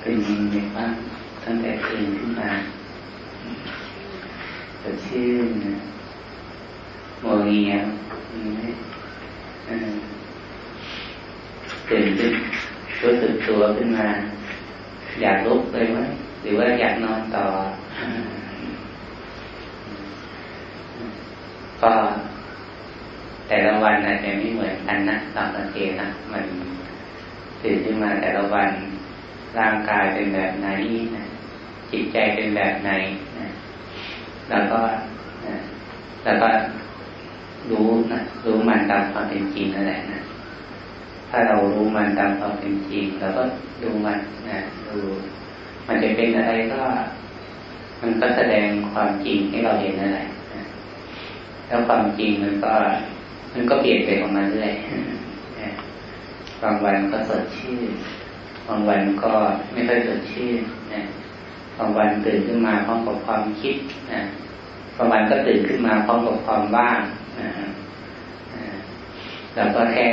เป็นยังไงบ้างตั้งแต่ตื่นขึ้นมาสดชื่นนะโมเงียตื่นขึ้นรู้สึกตัวขึ้นมาอยากลุกเลยไหมหรือว่าอยากนอนต่อก็แต่ละวันอาจจะไม่เหมือนกันนะตามสังเกตนะมันตื่นขึ้นมาแต่ละวัน ร่างกายเป็นแบบไหนนะจิตใจเป็นแบบไหนนะแล้วก็นะแล้วก็รู้นะรู้มันตามความเป็นจริงนั่นแหละนะถ้าเรารู้มันตามความเป็นจริงเราก็ดูมันนะดูมันจะเป็นอะไรก็ มันก็แสดงความจริงให้เราเห็นนั่นแหละแล้วความจริงมันก็ มันก็เปลี่ยนไปของมันเรื่อยบางวันก็สดชื่น บางวันก็ไม่ค่อยสดชื่นนะบางวันตื่นขึ้นมาพร้อมกับความคิดนะบางวันก็ตื่นขึ้นมาพร้อมกับความว่างนะเราก็แค่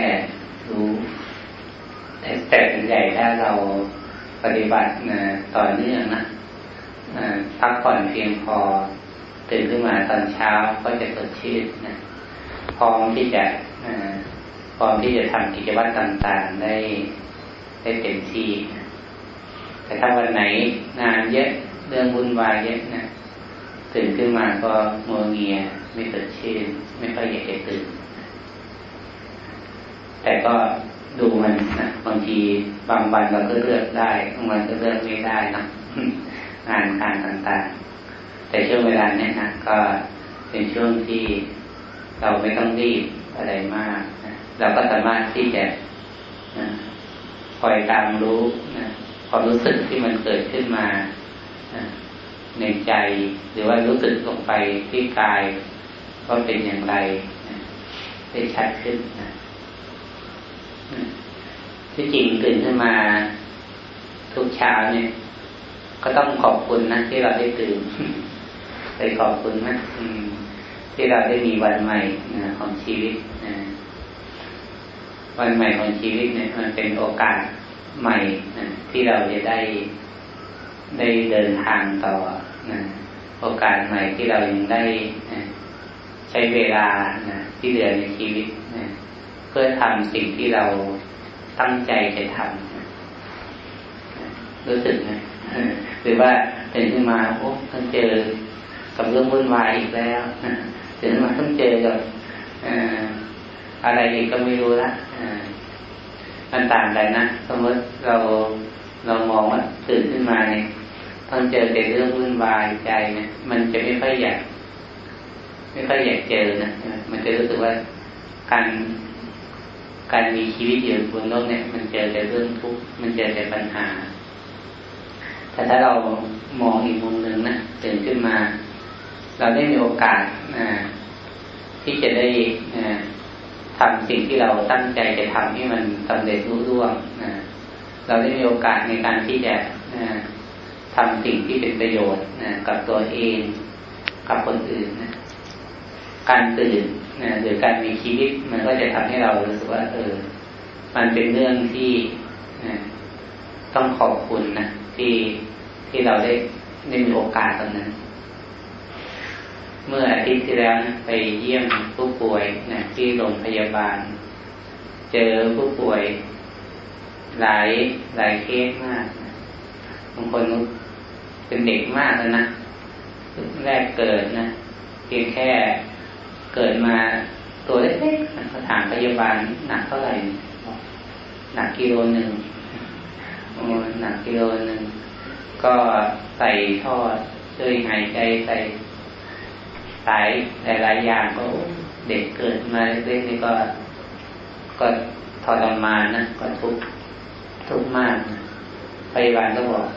รู้แต่เป็นใหญ่ถ้าเราปฏิบัตินะต่อเนื่องนะพักผ่อนเพียงพอตื่นขึ้นมาตอนเช้าก็จะสดชื่นนะพร้อมที่จะพร้อมที่จะทำกิจวัตรต่างๆ ได้ ได้เต็มที่ แต่ถ้าวันไหนงานเยอะเรื่องวุ่นวายเยอะนะตื่นขึ้นมาก็งัวเงียไม่สดชื่นไม่ค่อยอยากจะตื่น แต่ก็ดูมันนะบางทีบางวันเราก็เลือกได้บางวันก็เลือกไม่ได้นะงานการต่างๆ แต่ช่วงเวลาเนี้ยนะก็เป็นช่วงที่เราไม่ต้องรีบอะไรมากนะเราก็สามารถที่จะ คอยตามรู้นะความรู้สึกที่มันเกิดขึ้นมานะในใจ หรือว่ารู้สึกลงไปที่กายว่าเป็นอย่างไรนะได้ชัดขึ้นนะที่จริงตื่นขึ้นมาทุกเช้าเนี่ย ก็ต้องขอบคุณนะที่เราได้ตื่นไปขอบคุณนะที่เราได้มีวันใหม่นะของชีวิตนะ วันใหม่ของชีวิตเนี่ยมันเป็นโอกาสใหม่นะที่เราจะได้ได้เดินทางต่อนะโอกาสใหม่ที่เรายังได้นะใช้เวลานะที่เหลือในชีวิตนะเพื่อทำสิ่งที่เราตั้งใจจะทำรู้สึกนะหรือว่าตื่นขึ้นมาโอ้ต้องเจอกับเรื่องวุ่นวายอีกแล้วตื่นขึ้นมาต้องเจอกับ อะไรอีกก็ไม่รู้ละมันต่างกันนะ สมมติเราเรามองว่าตื่นขึ้นมาเนี่ยต้องเจอแต่เรื่องวุ่นวายใจเนี่ยมันจะไม่ค่อยอยาก ไม่ค่อยอยากเจอนะมันจะรู้สึกว่าการการมีชีวิตอยู่บนโลกเนี่ย มันเจอแต่เรื่องทุกข์มันเจอแต่ปัญหา แต่ถ้าเรามองอีกมุมหนึ่งนะตื่นขึ้นมา เราได้มีโอกาสที่จะได้ ทำสิ่งที่เราตั้งใจจะทำให้มันสำเร็จรุ่ร่วงนะเราได้มีโอกาสในการที่จะทำสิ่งที่เป็นประโยชน์นะกับตัวเองกับคนอื่นนะการตื่นนะหรือการมีชีวิตมันก็จะทำให้เรารู้สึกว่า เออ มันเป็นเรื่องที่นะต้องขอบคุณนะที่ที่เราได้ได้มีโอกาสตรงนั้น เมื่ออาทิตย์ที่แล้วนะไปเยี่ยมผู้ป่วยนะที่โรงพยาบาล เจอผู้ป่วย หลายหลายเคสมากนะบางคนเป็นเด็กมากแล้วนะแรกเกิดนะเพียงแค่เกิดมาตัวเล็กๆเขาถามพยาบาลหนักเท่าไหร่ หนักกิโลหนึ่งโอ้หนักกิโลหนึ่ง ก็ใส่ท่อช่วยหายใจใส่ สายหลายๆอย่างก็เด็กเกิดมาเล็กๆนี่ก็ก็ทรมานนะก็ทุกข์ทุกข์มากนะพยาบาลก็บอก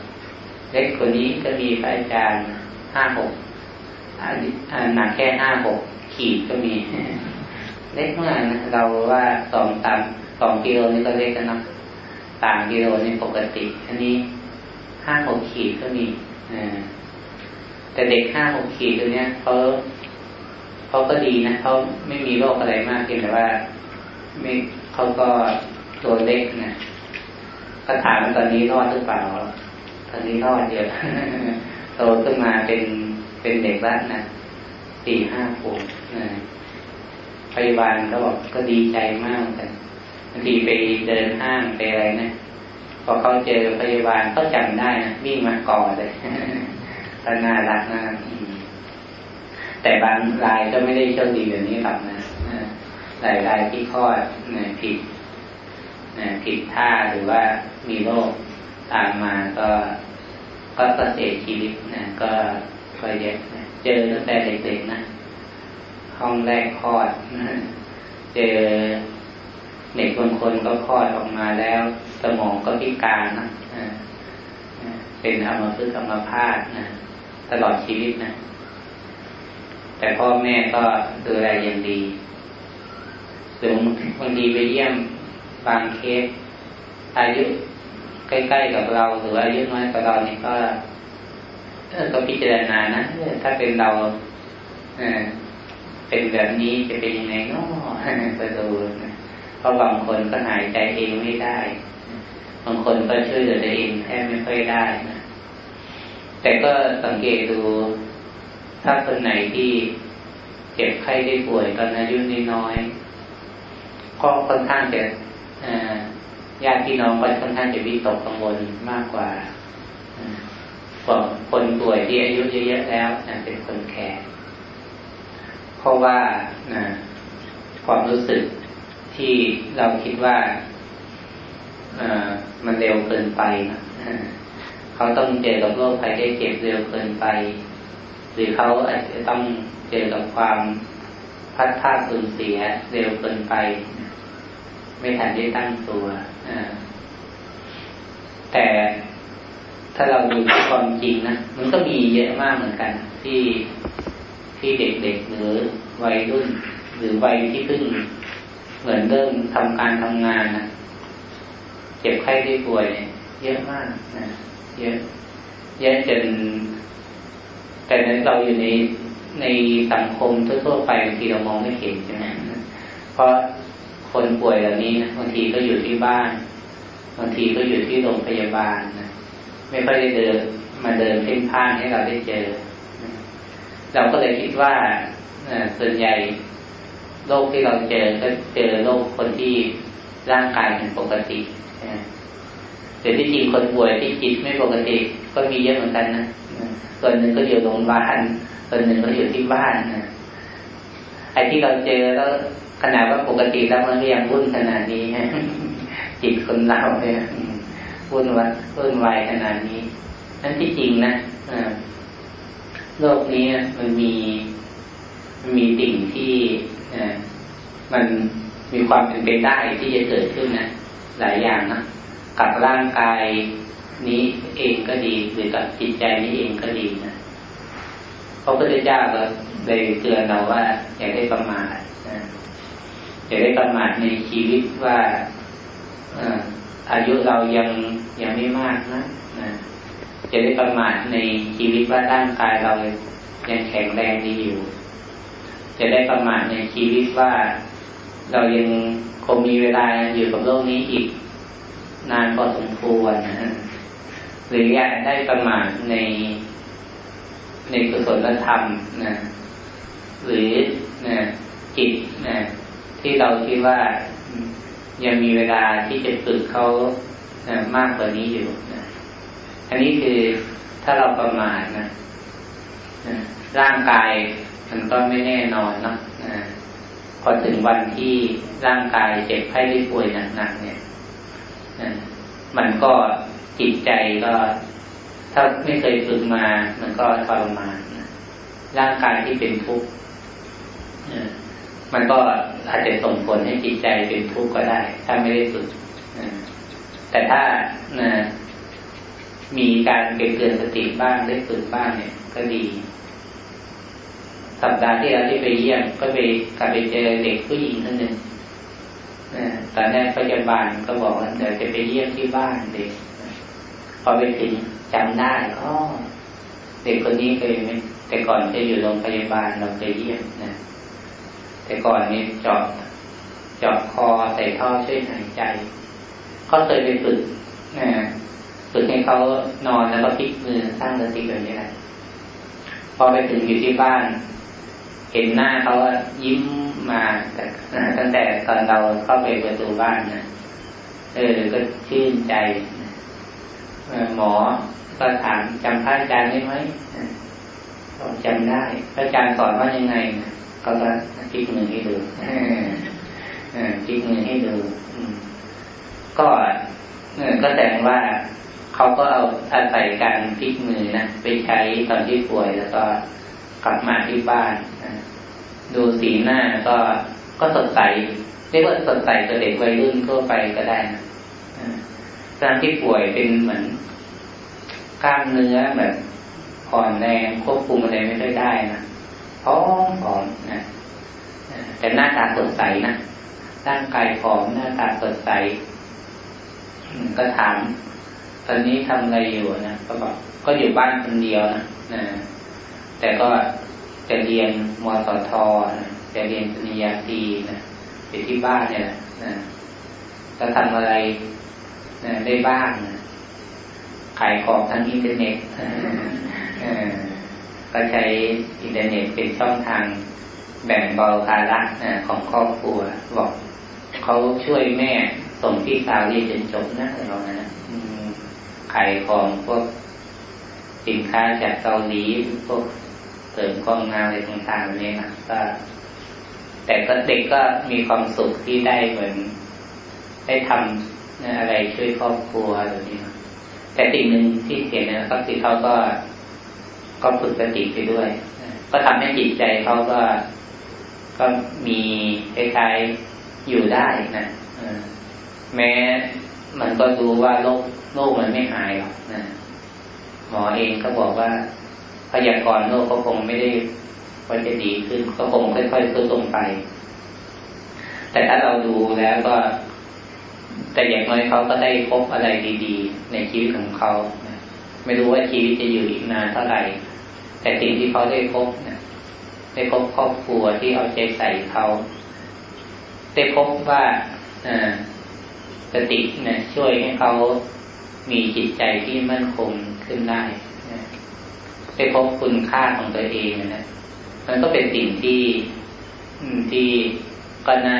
เล็กกว่านี้ก็มีพระอาจารย์ห้าหกหนักแค่ห้าหกขีดก็มี เล็กมากนะเราว่าสองสามสองกิโลนี่ก็เล็กนะสามกิโลนี่ปกติ อันนี้ห้าหกขีดก็มีแต่เด็กห้าหกขีดตัวเนี้ยเขา เขาก็ดีนะเขาไม่มีโรคอะไรมากเพียงแต่ว่า ไม่เขาก็ตัวเล็กนะก็ถามตอนนี้รอดหรือเปล่า ตอนนี้รอดเดียวโตขึ้นมาเป็นเป็นเด็กแล้วนะสี่ห้าขวบนะพยาบาลก็บอกก็ดีใจมากกันบางทีไปเดินห้างไปอะไรนะพอเขาเจอพยาบาลเขาจำได้นะวิ่งมากอดเลยก็น่ารักนะ แต่บางรายก็ไม่ได้โชคดีแบบนี้หรอกนะหลายรายที่คลอดผิดผิดท่าหรือว่ามีโรคตามมาก็ก็กเสียชีวิตนะก็ก็เยอะนะเจอตั้งแต่เด็กๆนะห้องแรกคลอดนะเจอเด็กบางคนก็คลอดออกมาแล้ว สมองก็พิการนะเป็นอัมพฤกษ์อัมพาตนะตลอดชีวิตนะ แต่พ่อแม่ก็ดูแลอย่างดีหรือบางทีไปเยี่ยมบางเคสอายุใกล้ๆกับเราหรืออายุน้อยกว่าเรานี่ก็ก็พิจารณานะถ้าเป็นเราเป็นแบบนี้จะเป็นยังไงเนาะไปดูเพราะบางคนก็หายใจเองไม่ได้ บางคนก็ช่วยเหลือตัวเองแทบไม่ค่อยได้นะแต่ก็สังเกตดู ถ้าคนไหนที่เจ็บไข้ได้ป่วยตอนอายุน้อยก็ค่อนข้างจะญาติพี่น้องก็ค่อนข้างจะวิตกกังวลมากกว่าคนป่วยที่อายุเยอะๆแล้วเป็นคนแก่เพราะว่าความรู้สึกที่เราคิดว่ามันเร็วเกินไป เขาต้องเจอกับโรคภัยได้เจ็บเร็วเกินไป หรือเขาอาจจะต้องเจอกับความพัดพาสูญเสียเร็วเกินไป ไม่ทันได้ตั้งตัวแต่ถ้าเราดูความจริงนะมันก็มีเยอะมากเหมือนกัน ที่ที่เด็กๆหรือวัยรุ่น หรือวัยที่เพิ่งเหมือนเริ่มทำการทำงานนะเจ็บไข้ได้ป่วย เยอะมากนะเยอะเยอะจน แต่นั้นเราอยู่ในในสังคมทั่วๆไปบางทีเรามองไม่เห็นใช่ไหมเพราะคนป่วยเหล่านี้นะบางทีก็อยู่ที่บ้านบางทีก็อยู่ที่โรงพยาบาลนะไม่ค่อยได้เดินมาเดินเพ่นพ่านให้เราได้เจอ เราก็เลยคิดว่าส่วนใหญ่โรคที่เราเจอก็เจอโรคคนที่ร่างกายเป็นปกติแต่ที่จริงคนป่วยที่จิตไม่ปกติก็มีเยอะเหมือนกันนะ ส่วนหนึ่งก็อยู่โรงพยาบาลส่วนหนึ่งก็อยู่ที่บ้านนะไอ้ที่เราเจอแล้วขนาดว่าปกติแล้วมันยังวุ่นขนาดนี้จิตคนเราเนี่ยวุ่นวายวุ่นวายขนาดนี้ นั่นที่จริงนะโลกนี้มันมีมันมีสิ่งที่มันมีความเป็นไปได้ที่จะเกิดขึ้นนะหลายอย่างนะกับร่างกาย นี้เองก็ดีหรือกับจิตใจนี้เองก็ดีนะพระพุทธเจ้าก็เลยเตือนเราว่า อย่าได้ประมาทนะอย่าได้ประมาทในชีวิตว่าอายุเรายังยังไม่มากนะนะจะได้ประมาทในชีวิตว่าร่างกายเรายังแข็งแรงดีอยู่จะได้ประมาทในชีวิตว่า เรายังคงมีเวลาอยู่กับโลกนี้อีก นานพอสมควรนะ หรืออยากได้ประมาทในในกุศลธรรมนะหรือนะจิตนะที่เราคิดว่ายังมีเวลาที่จะฝึกเขานะมากกว่านี้อยู่นะอันนี้คือถ้าเราประมาทนะนะร่างกายมันก็ไม่แน่นอนนะนะพอถึงวันที่ร่างกายเจ็บไข้ได้ป่วยหนักๆเนี่ยนะมันก็ จิตใจก็ ถ้าไม่เคยฝึกมา มันก็ทรมานร่างกายที่เป็นทุกข์มันก็อาจจะส่งผลให้จิตใจเป็นทุกข์ก็ได้ ถ้าไม่ได้ฝึกแต่ถ้ามีการเตือนสติบ้างได้ฝึกบ้างเนี่ย ก็ดี สัปดาห์ที่เราที่ไปเยี่ยมก็ไปกลับไปเจอเด็กผู้หญิงท่านหนึ่งตอนแรกพยาบาลก็บอกว่าเดี๋ยวจะไปเยี่ยมที่บ้านเด็ก พอไปถึงจำได้อ๋อเด็กคนนี้เคยแต่ก่อนจะอยู่โรงพยาบาลเราเคยเยี่ยมนะ แต่ก่อนนี้เจาะเจาะคอใส่ท่อช่วยหายใจเขาเคยไปฝึกนะฝึกให้เขานอนแล้วก็พลิกมือสร้างสติแบบนี้แหละพอไปถึงอยู่ที่บ้าน เห็นหน้าเขายิ้มมาตั้งแต่ตอนเราเข้าไปประตูบ้านนะเออก็ชื่นใจ หมอก็ถามจำพระอาจารย์ได้ไหมก็จำได้พระอาจารย์สอนว่ายังไงก็จะพลิกมือให้ดูพลิกมือให้ดูก็ก็แสดงว่าเขาก็เอาอาศัยการพลิกมือนะไปใช้ตอนที่ป่วยแล้วก็กลับมาที่บ้านดูสีหน้าก็ก็สดใสเรียกว่าสดใสตัวเด็กวัยรุ่นทั่วไปก็ได้นะ ตอนที่ป่วยเป็นเหมือนกล้ามเนื้อแบบอ่อนแรงควบคุมอะไรไม่ค่อยได้นะพร้อมผอมนะแต่หน้าตาสดใสนะร่างกายผอมหน้าตาสดใส ก็ถาม ตอนนี้ทำอะไรอยู่นะก็บอกก็อยู่บ้านคนเดียวนะนะแต่ก็จะเรียนมสธนะจะเรียนปริญญาตรีนะอยู่ที่บ้านเนี่ยนะจะทำอะไร ได้บ้างขายของทางอินเทอร์เน็ตก็ใช้อินเทอร์เน็ตเป็นช่องทางแบ่งเบาภาระของครอบครัวบอกเขาช่วยแม่ส่งพี่สาวเรียนจนจบนะเรานะขายของพวกสินค้าจากเกาหลีพวกเสริมกล้องงานอะไรต่างๆนี้นะก็ แต่ก็เด็กก็มีความสุขที่ได้เหมือน ได้ทำ อะไรช่วยครอบครัวแบบนี้แต่สิ่งหนึ่งที่เห็นนะก็คือเขาก็ก็ฝึกสติไปด้วย ก็ทำให้จิตใจเขาก็ก็มีคล้ายๆอยู่ได้นะแม้มันก็รู้ว่าโรคโรคมันไม่หายหรอกนะหมอเองก็บอกว่าพยากรณ์โรคก็คงไม่ได้ว่าจะดีขึ้นก็คงค่อยๆขึ้นลงไป แต่ถ้าเราดูแล้วก็ แต่อย่างน้อยเขาก็ได้พบอะไรดีๆ ในชีวิตของเขา ไม่รู้ว่าชีวิตจะอยู่อีกนานเท่าไหร่ แต่สิ่งที่เขาได้พบเนี่ยได้พบครอบครัวที่เอาใจใส่เขา ได้พบว่าสติเนี่ยช่วยให้เขามีจิตใจที่มั่นคงขึ้นได้ได้พบคุณค่าของตัวเองนะมันก็เป็นสิ่งที่ที่ก็น่า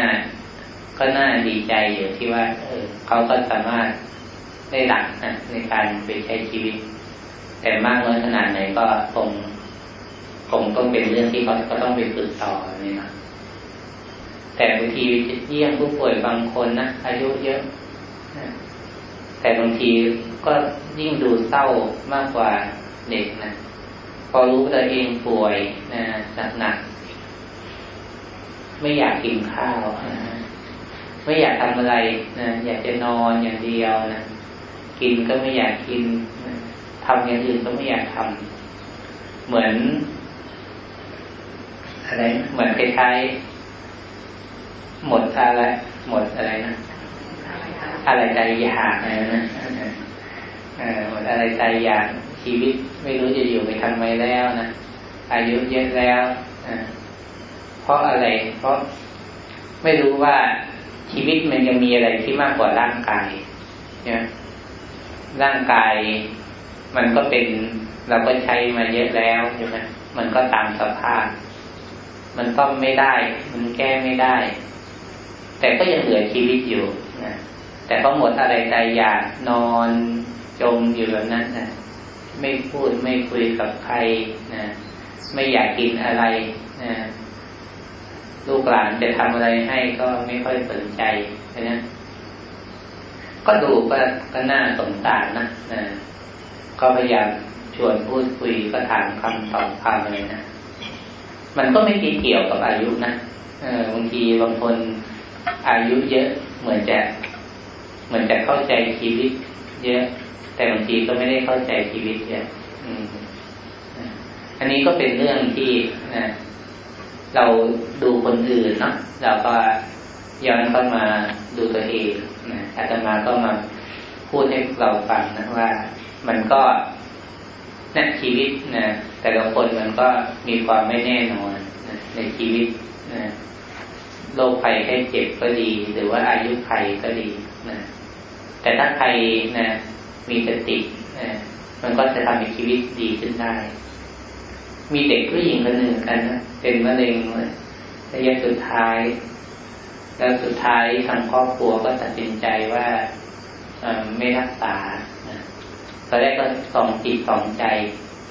ก็น่าดีใจอยู่ที่ว่าเออเขาก็สามารถได้หลักนะในการไปใช้ชีวิต แต่มากน้อยขนาดไหนก็คงคงต้องเป็นเรื่องที่เขาก็ต้องไปฝึกต่อนี่นะแต่บางทีเยี่ยมผู้ป่วยบางคนนะอายุเยอะแต่บางทีก็ยิ่งดูเศร้ามากกว่าเด็กนะพอรู้ตัวเองป่วยนะหนักๆไม่อยากกินข้าว ไม่อยากทำอะไรนะอยากจะนอนอย่างเดียวนะกินก็ไม่อยากกินทำอย่างอื่นก็ไม่อยากทำเหมือนอะไรเหมือนคล้ายๆหมดอะไรหมดอะไรนะอะไรใจอยากอะไรนะหมดอะไรใจอยากชีวิตไม่รู้จะอยู่ไปทำไมแล้วนะอายุเยอะแล้วเพราะอะไร เพราะไม่รู้ว่า ชีวิตมันยังมีอะไรที่มากกว่าร่างกายนี่ยร่างกายมันก็เป็นเราก็ใช้มาเยอะแล้วใช่ไหมมันก็ตามสภาพ มันก็ไม่ได้ มันแก้ไม่ได้ แต่ก็ยังเหลือชีวิตอยู่นะแต่ก็หมดอะไรใจอยากนอนจมอยู่แบบนั้นนะไม่พูดไม่คุยกับใครนะไม่อยากกินอะไรนะ ลูกหลานจะทำอะไรให้ก็ไม่ค่อยสนใจนะก็ดูก็ก็น่าสงสารนะนะก็พยายามชวนพูดคุยก็ถามคำตอบคำเลยนะมันก็ไม่เกี่ยวกับอายุนะเออบางทีบางคนอายุเยอะเหมือนจะ เหมือนจะเข้าใจชีวิต เยอะ แต่บางทีก็ไม่ได้เข้าใจชีวิตเยอะอันนี้ก็เป็นเรื่องที่นะ เราดูคนอื่นเนาะเราก็ย้อนเข้ามาดูตัวเองนะอาตมาก็มาพูดให้เราฟังนะว่า มันก็นะชีวิตนะแต่ละคนมันก็มีความไม่แน่นอนนะในชีวิตนะโรคภัยแค่เจ็บก็ดี หรือว่าอายุไขก็ดีนะแต่ถ้าใครนะมีสตินะมันก็จะทำให้ชีวิตดีขึ้นได้ มีเด็กผู้หญิงคนหนึ่งกันนะเป็นมะเร็งระยะสุดท้าย แล้วสุดท้ายทางครอบครัวก็ตัดสินใจว่าไม่รักษาตอนแรกก็สองจิตสองใจ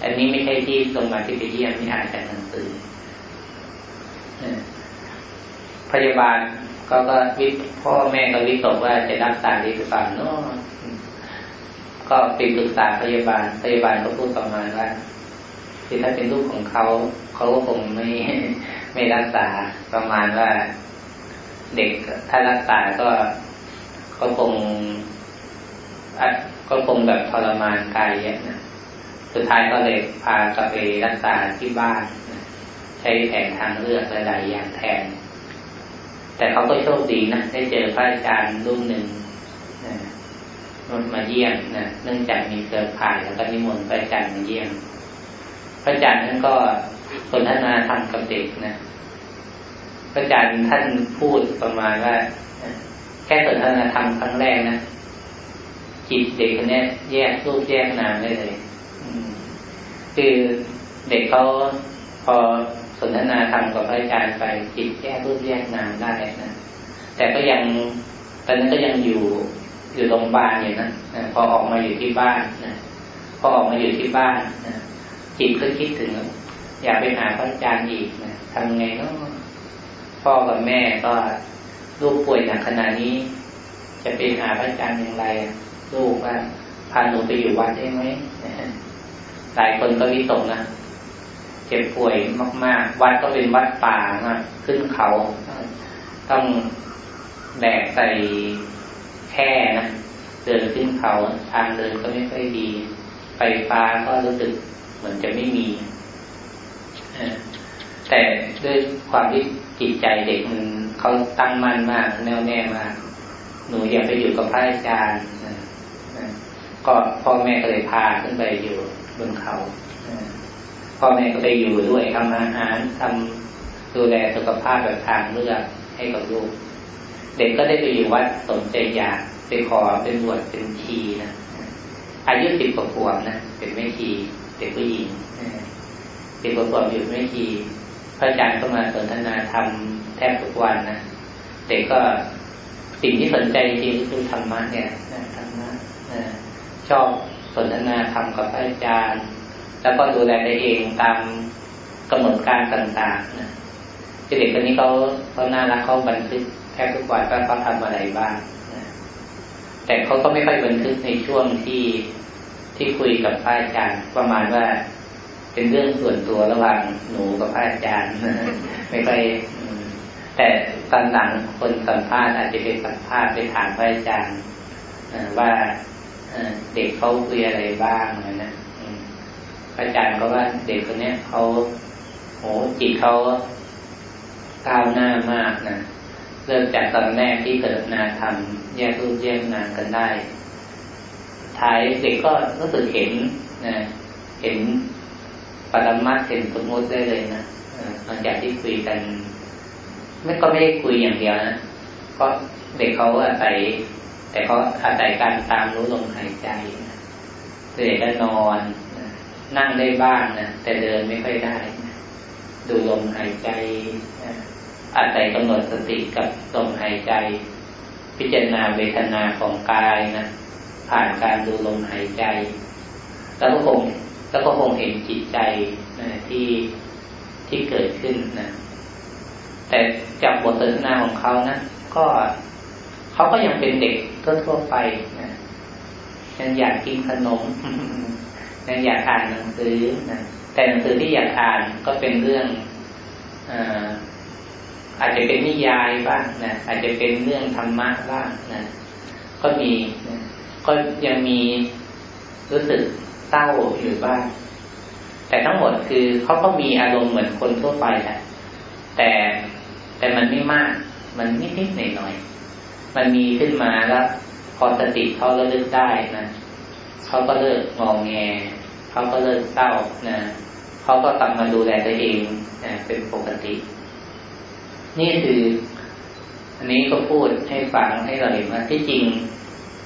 อันนี้ไม่ใช่ที่ลงมาที่ไปเยี่ยมนี่อ่านจากหนังสือพยาบาลก็ก็วิพ่อแม่ก็วิตกว่าจะรักษาดีหรือเปล่าเนาะก็ไปปรึกษาพยาบาล พยาบาลก็พูดประมาณว่า คือถ้าเป็นลูกของเขาเขาก็คงไม่ไม่รักษาประมาณว่าเด็กถ้ารักษาก็ก็คงก็คงแบบทรมานกายเยอะนะสุดท้ายก็เลยพากลับไปรักษาที่บ้านใช้แผนทางเลือกหลายๆอย่างแทน แต่เขาก็โชคดีนะได้เจอพระอาจารย์รุ่นหนึ่งนะมาเยี่ยมนะเนื่องจากมีเครือข่ายแล้วก็นิมนต์พระอาจารย์มาเยี่ยม พระอาจารย์ท่านก็สนทนาธรรมกับเด็กนะพระอาจารย์ท่านพูดประมาณว่าแค่สนทนาธรรมครั้งแรกนะจิตเด็กคนนี้แยกรูปแยกนามได้เลยคือเด็กเขาพอสนทนาธรรมกับพระอาจารย์ไปจิตแยกรูปแยกนามได้นะแต่ก็ยังตอนนั้นก็ยังอยู่อยู่โรงพยาบาลอยู่นะพอออกมาอยู่ที่บ้านนะพอออกมาอยู่ที่บ้านนะ จิตก็คิดถึง อยากไปหาพระอาจารย์อีกนะทำไงเนาะพ่อกับแม่ก็ลูกป่วยหนักขนาดนี้ จะไปหาพระอาจารย์อย่างไร ลูกว่าพาหนูไปอยู่วัดได้ไหมหลายคนก็วิตกนะเจ็บป่วยมาก ๆ วัดก็เป็นวัดป่ามากขึ้นเขา ต้องแบกใส่แค่นะเดินขึ้นเขาทางเดินก็ไม่ค่อยดี ไฟฟ้าก็รู้สึก เหมือนจะไม่มีแต่ด้วยความที่จิตใจเด็กมันเขาตั้งมั่นมาก แน่วแน่มากหนูอยากไปอยู่กับพระอาจารย์ก็พ่อแม่ก็เลยพาขึ้นไปอยู่บนเขาพ่อแม่ก็ไปอยู่ด้วยทำอาหารทำดูแลสุขภาพแบบทางเลือกให้กับลูก เด็กก็ได้ไปอยู่วัดสนใจอยากไปขอเป็นบวชเป็นชีนะอายุสิบกว่าขวบนะเป็นไม่ชี เด็กผู้หญิงสิบกว่าขวบอยู่ไม่ชีพระอาจารย์ก็มาสนทนาธรรมแทบทุกวันนะเด็กก็สิ่งที่สนใจจริงคือธรรมะเนี่ยธรรมะชอบสนทนาธรรมกับพระอาจารย์ แล้วก็ดูแลตัวเองตามกำหนดการต่างๆนะเด็กคนนี้เขาเขาน่ารักเขาบันทึกแทบทุกวันว่าเขาทำอะไรบ้างแต่เขาก็ไม่ค่อยบันทึกในช่วงที่ ที่คุยกับพระอาจารย์ประมาณว่าเป็นเรื่องส่วนตัวระหว่างหนูกับพระอาจารย์ไม่ค่อยแต่ตอนหลังคนสัมภาษณ์อาจจะเป็นสัมภาษณ์ไปถามพระอาจารย์ว่าเด็กเขาคุยอะไรบ้างนะนะอาจารย์ก็ว่าเด็กคนนี้เขาโหจิตเขาก้าวหน้ามากนะเริ่มจากตอนแรกที่เกิดนาทำแยกรูปแยกนามกันได้ ท้ายเด็กก็รู้สึกเห็นนะเห็นปรมัตเห็นสมมติได้เลยนะหลังจากที่คุยกันไม่ก็ไม่ได้คุยอย่างเดียวนะเพราะเด็กเขาอาศัยแต่เขาอาศัยการตามรู้ลมหายใจเด็กก็นอนนั่งได้บ้างนะแต่เดินไม่ค่อยได้ดูลมหายใจอาศัยกำหนดสติกับลมหายใจ พิจารณาเวทนาของกายนะ ผ่านการดูลมหายใจ แล้วก็คงแล้วก็คงเห็นจิตใจนะที่ที่เกิดขึ้นนะแต่จากบทสนทนาของเขานะก็เขาก็ยังเป็นเด็กทั่วๆไปนะยังอยากกินขนมยังอยากอ่านหนังสือนะแต่หนังสือที่อยากอ่านก็เป็นเรื่องอาจจะเป็นนิยายบ้างนะอาจจะเป็นเรื่องธรรมะบ้างนะก็มีนะ ก็ยังมีรู้สึกเศร้าอยู่บ้างแต่ทั้งหมดคือเขาก็มีอารมณ์เหมือนคนทั่วไปแหละแต่แต่มันไม่มาก มันนิดๆหน่อยๆมันมีขึ้นมาแล้วพอสติเขาระลึกได้นะเขาก็เลิกงองแงเขาก็เลิกเศร้านะเขาก็กลับมาดูแลตัวเองนะเป็นปกติ นี่คือ อันนี้ก็พูดให้ฟังให้เราเห็นว่าที่จริง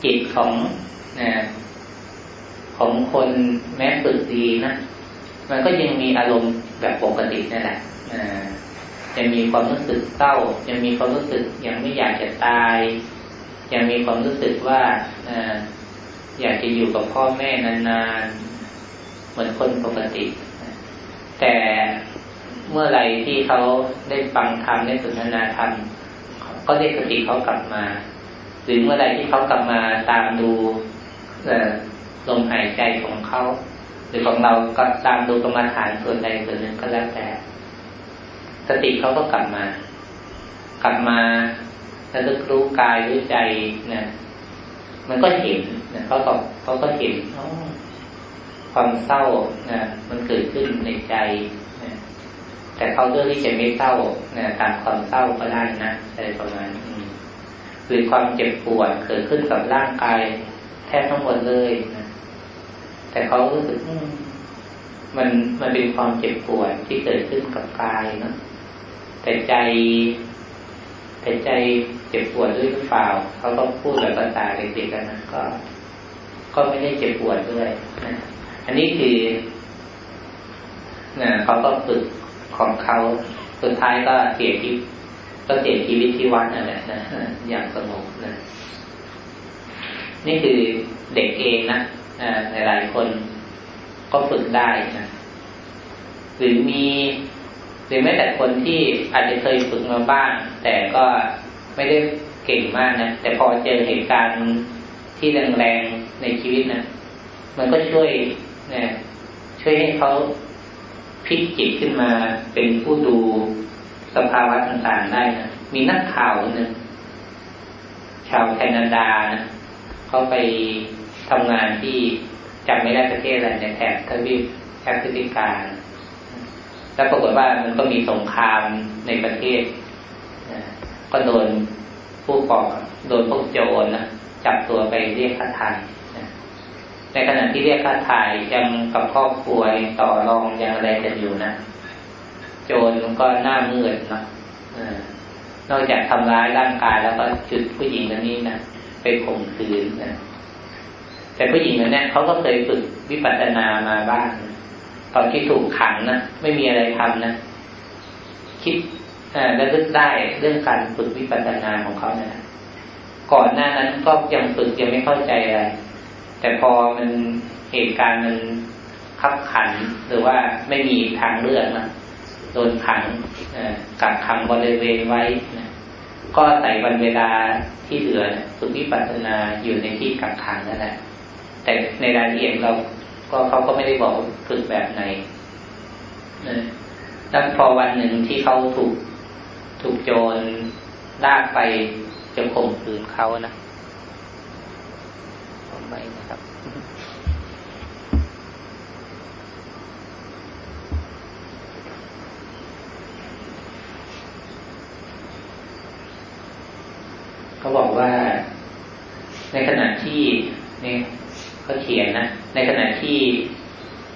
จิตของนะของคนแม้ฝึกดีนะ มันก็ยังมีอารมณ์แบบปกตินั่นแหละยังมีความรู้สึกเศร้า ยังมีความรู้สึกยังไม่อยากจะตาย ยังมีความรู้สึกว่าอยากจะอยู่กับพ่อแม่นานๆ เหมือนคนปกติ แต่เมื่อไรที่เขาได้ฟังธรรมได้สนทนาธรรมก็ได้สติเขากลับมา หรือเมื่อไรที่เขากลับมาตามดูลมหายใจของเขา หรือของเราก็ตามดูกรรมฐานส่วนใดส่วนหนึ่งก็แล้วแต่ สติเขาก็กลับมา กลับมาแล้วลึกรู้กายรู้ใจนะมันก็เห็นนะเขาก็เขาก็เห็นความเศร้านะมันเกิดขึ้นในใจนะแต่เขาเลือกที่จะไม่เศร้านะตามความเศร้าก็ได้นะอะไรประมาณนี้ หรือความเจ็บปวดเกิดขึ้นกับร่างกายแทบทั้งหมดเลยนะแต่เขารู้สึกมันมันเป็นความเจ็บปวดที่เกิดขึ้นกับกายนะแต่ใจแต่ใจเจ็บปวดด้วยหรือเปล่าเขาก็พูดแบบภาษาเด็กๆกันนะก็ ก็ไม่ได้เจ็บปวดด้วยนะอันนี้คือนะเขาก็ฝึกของเขาสุดท้ายก็เสียชีวิต ก็เสียชีวิตที่วัดนั่นแหละนะอย่างสงบนะ นี่คือเด็กเองนะหลายคนก็ฝึกได้นะหรือมีหรือแม้แต่คนที่อาจจะเคยฝึกมาบ้าง แต่ก็ไม่ได้เก่งมากนะแต่พอเจอเหตุการณ์ที่แรงๆในชีวิตนะมันก็ช่วยนะช่วยให้เขาพลิกจิตขึ้นมาเป็นผู้ดู สภาวะต่างๆได้นะมีนักข่าวนึงชาวแคนาดานะเขาไปทำงานที่จำไม่ได้ประเทศอะไรในแถบทวีปแอฟริกา แล้วปรากฏว่ามันก็มีสงครามในประเทศก็โดนผู้ก่อโดนพวกโจรนะจับตัวไปเรียกค่าไถ่ในขณะที่เรียกค่าถ่ายยังกับครอบครัวต่อรองยังอะไรกันอยู่นะ โจรมันก็หน้ามืดนะนอกจากทำร้ายร่างกายแล้วก็จุดผู้หญิงคนนี้นะไปข่มขืนนะแต่ผู้หญิงคนนี้เขาก็เคยฝึกวิปัสสนามาบ้างตอนที่ถูกขังนะไม่มีอะไรทำนะคิดแล้วลึกได้เรื่องการฝึกวิปัสสนาของเขานะก่อนหน้านั้นก็ยังฝึกยังไม่เข้าใจอะไรแต่พอมันเหตุการณ์มันขับขันหรือว่าไม่มีทางเลือกนะ โดนขังกักขังบริเวณไว้นะก็ใส่วันเวลาที่เหลือฝึกวิปัสสนาอยู่ในที่กักขังนั่นแหละแต่ในรายละเอียดเราก็เขาก็ไม่ได้บอกฝึกแบบไหนแล้วพอวันหนึ่งที่เขาถูกถูกโจรลากไปจะข่มขืนเขานะไม่นะครับ เขาบอกว่า ในขณะที่เนี่ยเขาเขียนนะในขณะที่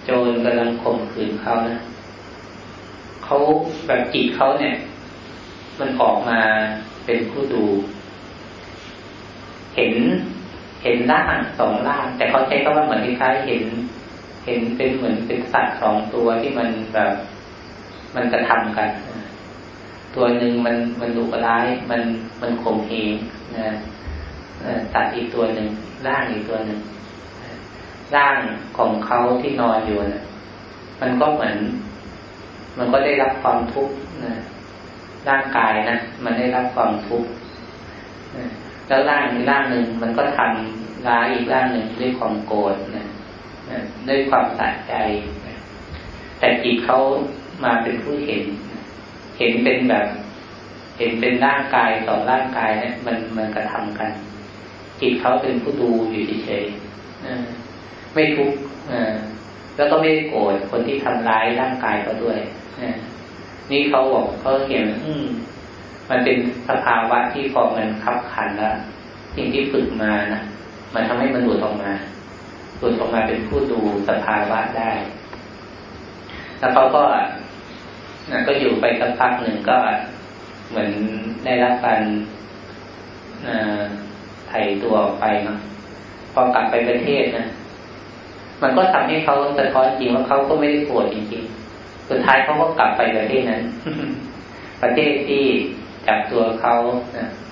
โจรกำลังข่มขืนเขานะเขาแบบจิตเขาเนี่ย มันออกมาเป็นผู้ดู เห็นเห็นร่างสองร่าง แต่เขาใช้คำว่าเหมือนคล้ายเห็น เห็นเป็นเหมือนเป็นสัตว์สองตัวที่มันแบบมันกระทำกัน ตัวหนึ่งมันมันดุร้าย มันมันข่มเหง นะตัดอีกตัวหนึ่งร่างอีกตัวหนึ่งร่างของเขาที่นอนอยู่นะมันก็เหมือน มันก็ได้รับความทุกข์นะร่างกายนะมันได้รับความทุกข์แล้วร่างอีกร่างหนึ่งมันก็ทำร้ายอีกร่างหนึ่งด้วยความโกรธนะด้วยความสะใจ แต่จิตเขามาเป็นผู้เห็น เห็นเป็นแบบ เห็นเป็นร่างกายต่อร่างกายเนี่ยมันมันกระทำกัน จิตเขาเป็นผู้ดูอยู่เฉยๆไม่ทุกข์แล้วก็ไม่โกรธคนที่ทำร้ายร่างกายเขาด้วยนี่เขาบอกเขาเห็นอืมันเป็นสภาวะที่พอมันคับขันแล้วสิ่งที่ฝึกมานะมันทำให้มันหลุดออกมาหลุดออกมาเป็นผู้ดูสภาวะได้ แล้วเขาก็นะก็อยู่ไปสักพักหนึ่งก็ เหมือนได้รับการไถ่ตัวออกไปเนาะพอกลับไปประเทศนะมันก็ทำให้เขาสะท้อนจริงว่าเขาก็ไม่ได้ปวดจริงๆสุดท้ายเขาก็กลับไปประเทศนั้น ประเทศที่จับตัวเขา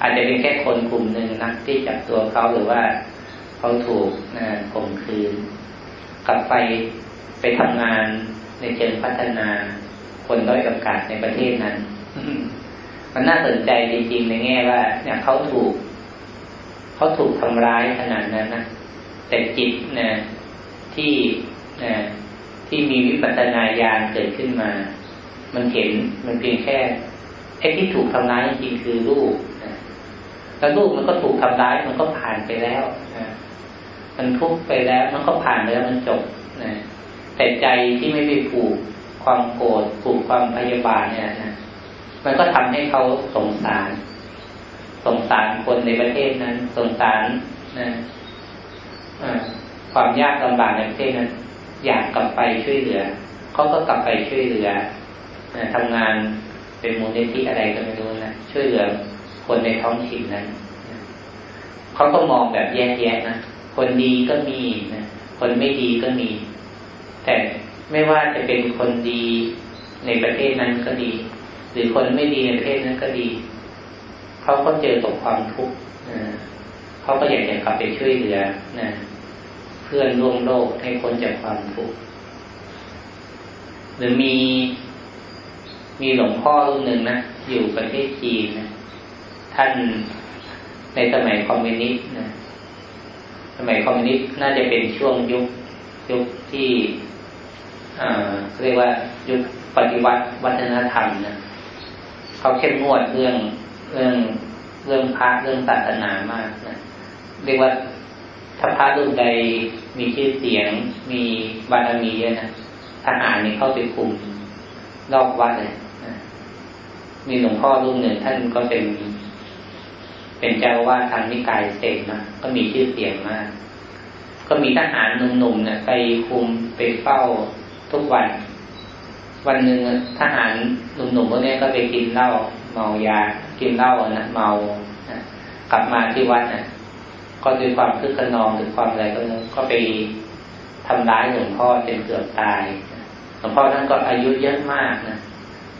อาจจะเป็นแค่คนกลุ่มหนึ่งนะที่จับตัวเขาหรือว่าเขาถูกข่มขืน กลับไปไปทำงานในเชิงพัฒนาคนด้อยโอกาสในประเทศนั้น มันน่าสนใจจริงๆในแง่ว่าเนี่ยเขาถูกเขาถูกทำร้ายขนาดนั้นนะแต่จิตนะที่นะที่มีวิปัสสนาญาณเกิดขึ้นมา มันเห็นมันเพียงแค่ไอ้ที่ถูกทำร้ายจริงคือรูปนะแล้วรูปมันก็ถูกทำร้ายมันก็ผ่านไปแล้วนะมันทุกไปแล้วมันก็ผ่านไปแล้วมันจบนะแต่ใจที่ไม่ไปผูกความโกรธผูกความพยาบาทเนี่ยนะ มันก็ทำให้เขาสงสาร สงสารคนในประเทศนั้น สงสารนะความยากลำบากในประเทศนั้น อยากกลับไปช่วยเหลือเขาก็กลับไปช่วยเหลือนะทำงานเป็นมูลนิธิอะไรก็ไม่รู้นะช่วยเหลือคนในท้องถิ่นนั้นเขาก็มองแบบแยกแยะนะคนดีก็มีนะคนไม่ดีก็มี แต่ไม่ว่าจะเป็นคนดีในประเทศนั้นก็ดี หรือคนไม่ดีในประเทศนั้นก็ดี เขาก็เจอกับความทุกข์เขาก็อยากจะกลับไปช่วยเหลือนะเพื่อนร่วมโลกให้พ้นจากความทุกข์หรือมีมีหลวงพ่อรุ่นหนึ่งนะอยู่ประเทศจีนนะท่านในสมัยคอมมิวนิสต์นะสมัยคอมมิวนิสต์น่าจะเป็นช่วงยุคยุคที่เรียกว่ายุคปฏิวัติวัฒนธรรมนะ เขาเข้มงวดเรื่องเรื่องเรื่องพระเรื่องศาสนามากนะเรียกว่าถ้าพระรูปใดมีชื่อเสียง มีบารมีเยอะนะทหารนี่เข้าไปคุมรอบวัดเลยนะมีหลวงพ่อรูปหนึ่งท่านก็เป็น เป็นเจ้าว่าทางนิกายเซนนะก็มีชื่อเสียงมาก ก็มีทหารหนุ่มๆเนี่ยไปคุมไปเฝ้าทุกวัน วันหนึ่งทหารหนุ่มๆพวกนี้ก็ไปกินเหล้าเมายา กินเหล้านะเมากลับมาที่วัดนะก็ด้วยความคึกขนองหรือความอะไรก็ก็ไปทำร้ายหลวงพ่อจนเกือบตายหลวงพ่อท่านก็อายุเยอะมากนะ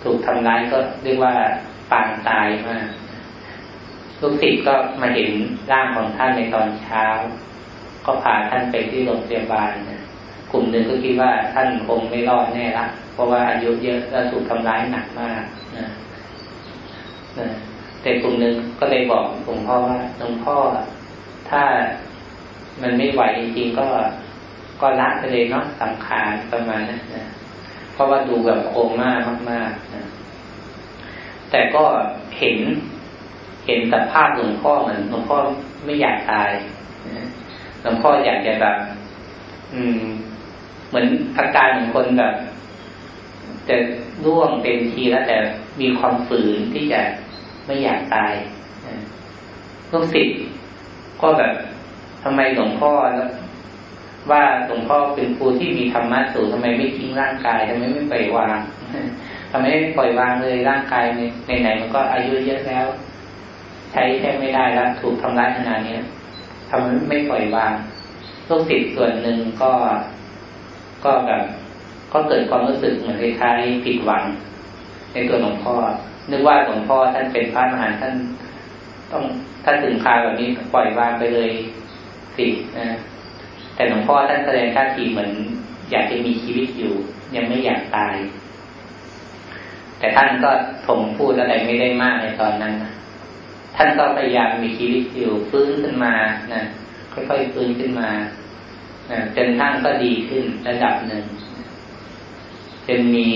ถูกทำร้ายก็เรียกว่าปางตายมากลูกศิษย์ก็มาเห็นร่างของท่านในตอนเช้า ก็พาท่านไปที่โรงพยาบาลนะกลุ่มหนึ่งก็คิดว่าท่านคงไม่รอดแน่ละ เพราะว่าอายุเยอะและถูกทำร้ายหนักมากนะแต่กลุ่มหนึ่งก็เลยบอกหลวงพ่อว่าหลวงพ่อถ้ามันไม่ไหวจริงๆก็ก็ละไปเลยเนาะสังขารประมาณนั้นนะเพราะว่าดูแบบโคม่ามากๆนะแต่ก็เห็นเห็นสภาพหลวงพ่อเหมือนหลวงพ่อไม่อยากตายหลวงพ่ออยากจะแบบ อืม เหมือนอาการของคนแบบ จะร่วงเต็มทีแล้วแต่มีความฝืนที่จะไม่อยากตายลูกศิษย์ก็แบบทำไมหลวงพ่อแล้วว่าหลวงพ่อเป็นครูที่มีธรรมะสูงทำไมไม่ทิ้งร่างกายทำไมไม่ปล่อยวางทำไมไม่ปล่อยวางเลยร่างกายในไหนมันก็อายุเยอะแล้ว ใช้แค่ไม่ได้แล้วถูกทำร้ายขนาดนี้ทำไมไม่ปล่อยวางลูกศิษย์ส่วนหนึ่งก็ก็แบบ ก็เกิดความรู้สึกเหมือนคล้ายๆผิดหวัง ในตัวหลวงพ่อ นึกว่าหลวงพ่อท่านเป็นพระมหาท่าน ต้องท่านถึงคาแบบนี้ปล่อยวางไปเลยสินะแต่หลวงพ่อท่านแสดงท่าทีเหมือน อยากจะมีชีวิตอยู่ ยังไม่อยากตาย แต่ท่านก็ผมพูดอะไรไม่ได้มากในตอนนั้นนะท่านก็พยายามมีชีวิตอยู่ฟื้นขึ้นมานะค่อยๆฟื้นขึ้นมาจนท่านก็ดีขึ้นระดับหนึ่ง จนมี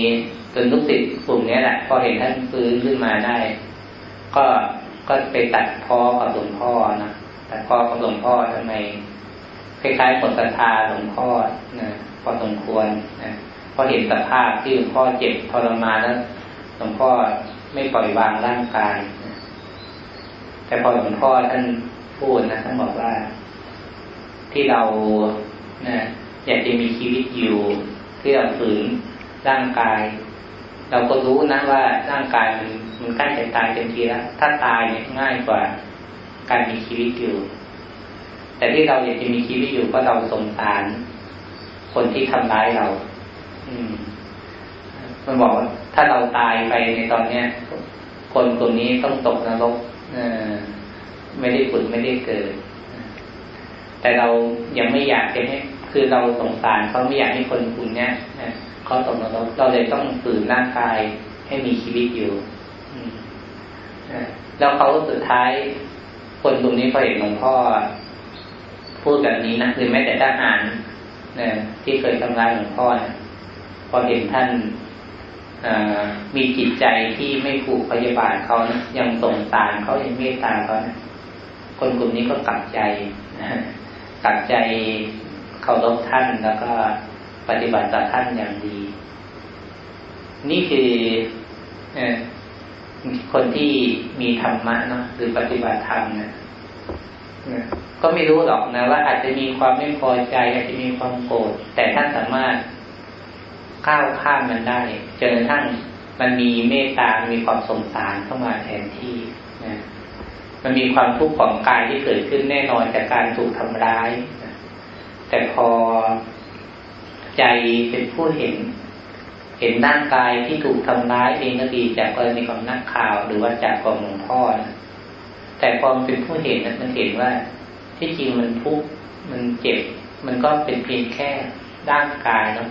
จนลูกศิษย์กลุ่มนี้แหละ พอเห็นท่านฟื้นขึ้นมาได้ ก็ก็ไปตัดพ่อกับหลวงพ่อนะตัดพ่อกับหลวงพ่อทำไมคล้ายๆหมดศรัทธาหลวงพ่อนะพอสมควรนะพอเห็นสภาพที่หลวงพ่อเจ็บทรมานแล้วหลวงพ่อไม่ปล่อยวางร่างกายนะแต่พอหลวงพ่อท่านพูดนะท่านบอกว่า ที่เรานะอยากจะมีชีวิตอยู่เพื่อฝืน ร่างกาย เราก็รู้นะว่าร่างกายมันมันใกล้จะตายเต็มทีแล้วถ้าตายเนี่ยง่ายกว่าการมีชีวิตอยู่ แต่ที่เราอยากจะมีชีวิตอยู่ก็เราสงสาร คนที่ทำร้ายเรา อืม มันบอกว่าถ้าเราตายไปในตอนเนี้ย คนกลุ่มนี้ต้องตกนรกอไม่ได้ผุดไม่ได้เกิด แต่เรายังไม่อยากจะให้คือเราสงสารเขาไม่อยากให้คนกลุ่มนี้เขาตกนรกเราเลยต้องฝืนร่างกายให้มีชีวิตอยู่แล้วเขาสุดท้าย คนกลุ่มนี้พอเห็นหลวงพ่อพูดแบบนี้นะหรือแม้แต่ทหารเนี่ยที่เคยทำงานหลวงพ่อนะพอเห็นท่านมีจิตใจที่ไม่ผูกพยาบาทเขานะยังสงสารเขายังเมตตาเขานะคนกลุ่มนี้ก็กลับใจกลับใจเคารพท่านแล้วก็ ปฏิบัติต่อท่านอย่างดี นี่คือคนที่มีธรรมะเนาะหรือปฏิบัติธรรมนะก็ไม่รู้หรอกนะว่าอาจจะมีความไม่พอใจ อาจจะมีความโกรธแต่ท่านสามารถก้าวข้ามมันได้จนกระทั่งมันมีเมตตา มีความสงสารเข้ามาแทนที่นะมันมีความทุกข์ของกายที่เกิดขึ้นแน่นอนจากการถูกทำร้ายนะแต่พอ ใจเป็นผู้เห็น เห็นร่างกายที่ถูกทำร้ายเองก็ดีจากกรณีของนักข่าว หรือว่าจากกองหลวงพ่อนะแต่พอเป็นผู้เห็นนะมันเห็นว่า ที่จริงมันทุกข์มันเจ็บ มันก็เป็นเพียงแค่ร่างกายนะ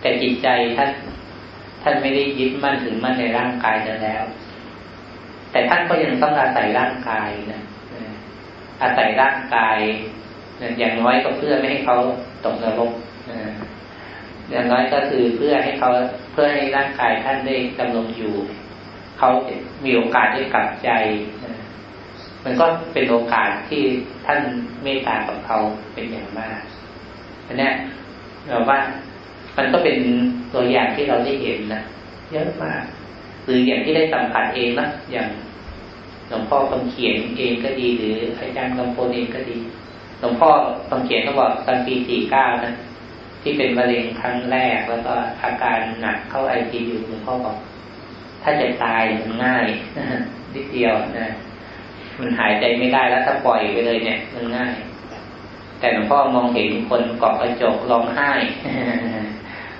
แต่จิตใจท่านท่านไม่ได้ยึดมั่นถึงมั่นในร่างกายแล้ว แต่ท่านก็ยังต้องอาศัยร่างกายนะอาศัยร่างกายอย่างน้อยก็เพื่อไม่ให้เขาตกนรก อย่างน้อยก็คือเพื่อให้เขาเพื่อให้ร่างกายท่านได้ดำรงอยู่ เขามีโอกาสได้กลับใจ มันก็เป็นโอกาสที่ท่านเมตตากับเขาเป็นอย่างมากอันนี้เราว่ามันก็เป็นตัวอย่างที่เราได้เห็นนะเยอะมากหรืออย่างที่ได้สัมผัสเองนะอย่างหลวงพ่อคำเขียนเองก็ดี หรืออาจารย์กำพลเองก็ดี หลวงพ่อคำเขียนก็บอกตอนปีสี่เก้านะ ที่เป็นมะเร็งครั้งแรก แล้วก็อาการหนักเข้าไอซียูหลวงพ่อบอกถ้าจะตายมันง่ายนิดเดียวนะมันหายใจไม่ได้แล้วถ้าปล่อยไปเลยเนี่ย มันง่าย แต่หลวงพ่อมองเห็นคนเกาะกระจกร้องไห้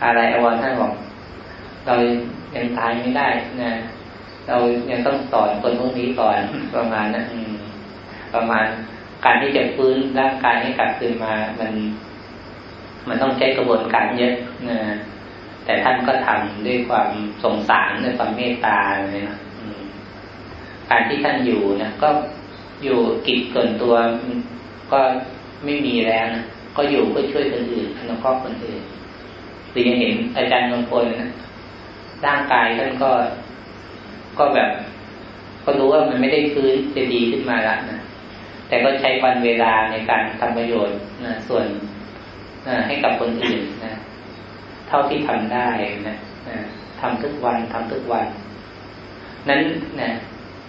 อะไรอวรท่านบอกเรายังตายไม่ได้นะเรายังต้องสอนคนพวกนี้ก่อนประมาณนะั้นประมาณการที่จะฟื้นร่างกายให้กลับคืนมา มัน มันต้องใช้กระบวนการเยอะนะแต่ท่านก็ทำด้วยความสงสารด้วยความเมตตาเลยนะการที่ท่านอยู่นะก็อยู่กิจส่วนตัวก็ไม่มีแล้วนะก็อยู่เพื่อช่วยคนอื่นอนุเคราะห์คนอื่นหรือยังเห็นอาจารย์นงพลนะร่างกายท่านก็ก็แบบ ก็รู้ว่ามันไม่ได้ฟื้นจะดีขึ้นมาล้วนะแต่ก็ใช้วันเวลาในการทำประโยชน์นะส่วน ให้กับคนอื่นนะเท่าที่ทำได้นะนะทำทุกวันทำทุกวัน นั้นนะ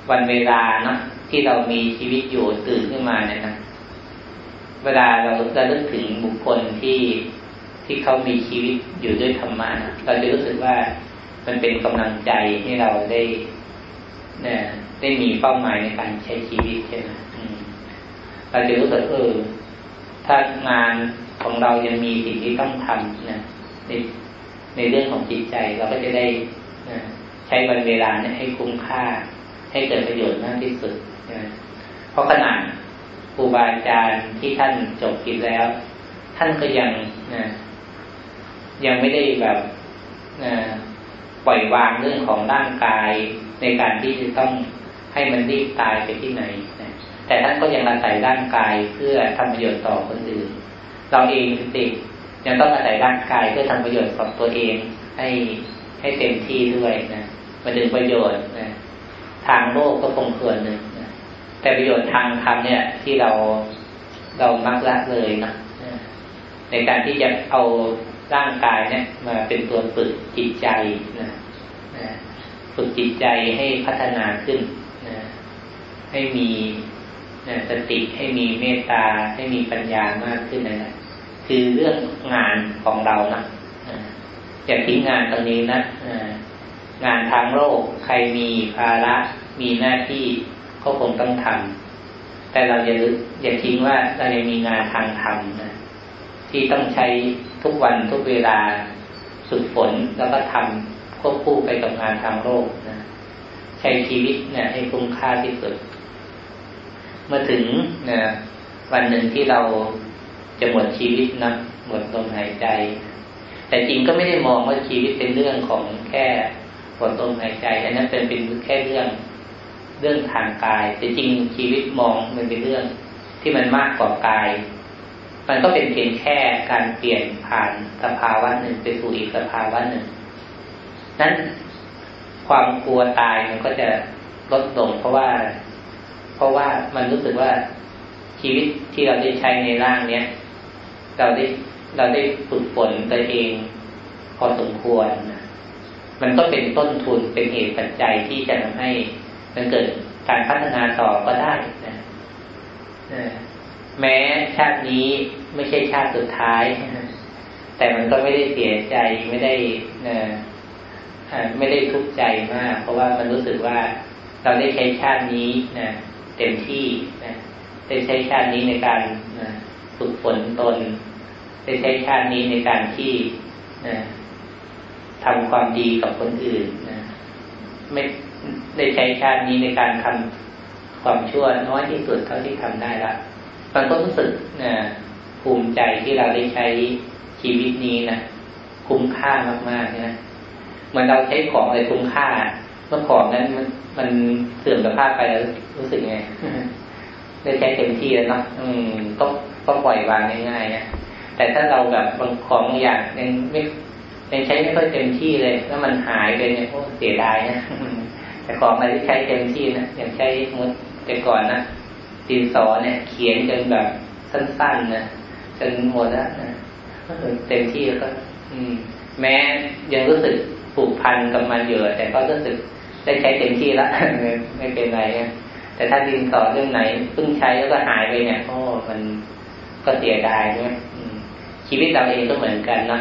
วันเวลาเนาะที่เรามีชีวิตอยู่ตื่นขึ้นมาเนี่ยนะเวลาเราจะลึกถึงบุคคลที่ที่เขามีชีวิตอยู่ด้วยธรรมะเราจะรู้สึกว่ามันเป็นกำลังใจให้เราได้เนี่ยได้มีเป้าหมายในการใช้ชีวิตใช่ไหมเราจะรู้สึกเออถ้างาน ของเรายังมีสิ่งที่ต้องทำนะในในเรื่องของจิตใจเราก็จะได้ใช้วันเวลาเนี่ยให้คุ้มค่า ให้เกิดประโยชน์มากที่สุดนะเพราะขนาดครูบาอาจารย์ที่ท่านจบกิจแล้ว ท่านก็ยังนะยังไม่ได้แบบปล่อยวางเรื่องของร่างกายในการที่จะต้องให้มันรีบตายไปที่ไหนนะแต่ท่านก็ยังอาศัยร่างกายเพื่อทำประโยชน์ต่อคนอื่น เราเองติยังต้องอาศัยร่างกายเพื่อทำประโยชน์กับตัวเองให้ให้เต็มที่ด้วยนะมาดึงประโยชน์นะทางโลกก็คงส่วนหนึ่งนะแต่ประโยชน์ทางธรรมเนี่ย ที่เราเรามักละเลยนะในการที่จะเอาร่างกายเนี่ย มาเป็นตัวฝึกจิตใจนะนะฝึกจิตใจให้พัฒนาขึ้นนะให้มี สติให้มีเมตตาให้มีปัญญามากขึ้นนะคือเรื่องงานของเรานะอย่าทิ้งงานตรงนี้นะงานทางโลกใครมีภาระมีหน้าที่ก็คงต้องทำแต่เราอย่าอย่าทิ้งว่าเรายังมีงานทางธรรมนะที่ต้องใช้ทุกวันทุกเวลาฝึกฝนแล้วก็ทำควบคู่ไปกับงานทางโลกนะใช้ชีวิตเนี่ยให้คุ้มค่าที่สุด เมื่อถึงนะวันหนึ่งที่เราจะหมดชีวิตนะหมดลมหายใจ แต่จริงก็ไม่ได้มองว่าชีวิตเป็นเรื่องของแค่หมดลมหายใจอันนั้นเป็นเป็นแค่เรื่องเรื่องทางกาย แต่จริงชีวิตมองมันเป็นเรื่องที่มันมากกว่ากาย มันก็เป็นเพียงแค่การเปลี่ยนผ่านสภาวะหนึ่งไปสู่อีกสภาวะหนึ่ง นั้นความกลัวตายมันก็จะลดลงเพราะว่า เพราะว่ามันรู้สึกว่าชีวิตที่เราได้ใช้ในร่างเนี้ยเราได้เราได้ฝึกฝนตัวเองพอสมควรนะมันก็เป็นต้นทุนเป็นเหตุปัจจัยที่จะทำให้มันเกิดการพัฒนาต่อก็ได้นะแม้ชาตินี้ไม่ใช่ชาติสุดท้าย แต่มันก็ไม่ได้เสียใจไม่ได้ไม่ได้ทุกข์ใจมาก เพราะว่ามันรู้สึกว่าเราได้ใช้ชาตินี้นะ เต็มที่นะได้ใช้ชาตินี้ในการนะฝึกฝนตนได้ใช้ชาตินี้ในการที่นะทำความดีกับคนอื่นนะไม่ได้ใช้ชาตินี้ในการทำความชั่วน้อยที่สุดเท่าที่ทำได้ละมันก็รู้สึกนะภูมิใจที่เราได้ใช้ชีวิตนี้นะคุ้มค่ามากๆนะเหมือนเราใช้ของอะไรคุ้มค่าเมื่อของนั้นมัน มันเสื่อมสภาพไปแล้วรู้สึกไงได้ใช้เต็มที่แล้วเนาะอืมก็ก็ปล่อยวางง่ายๆนะแต่ถ้าเราแบบบางของบางอย่างยังไม่ยังใช้ไม่ค่อยเต็มที่เลย แล้วมันหายไปเนี่ยโอ้เสียดายนะแต่ของอะไรที่ใช้เต็มที่นะอย่างใช้มดแต่ก่อนนะดินสอเนี่ย เขียนจนแบบสั้นๆนะจนหมดแล้วนะก็เต็มที่แล้วก็ อืม แม้ยังรู้สึกผูกพันกับมันอยู่แต่ก็รู้สึก ได้ใช้เต็มที่แล้วไม่เป็นไรนะแต่ถ้าดินสอเรื่องไหนเพิ่งใช้แล้วก็หายไปเนี่ยโอ้มันก็เสียดายเนี่ยชีวิตเราเองก็เหมือนกันนะ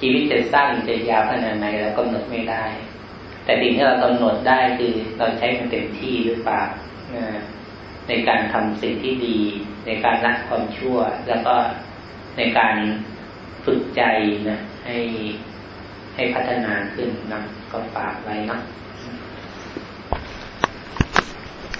ชีวิตจะสั้นจะยาวขนาดไหนเรากำหนดไม่ได้ แต่สิ่งที่เรากำหนดได้คือเราใช้มันเต็มที่หรือเปล่าในการทำสิ่งที่ดี ในการละความชั่ว แล้วก็ในการฝึกใจนะให้ให้พัฒนาขึ้นนะ ก็ฝากไว้นะ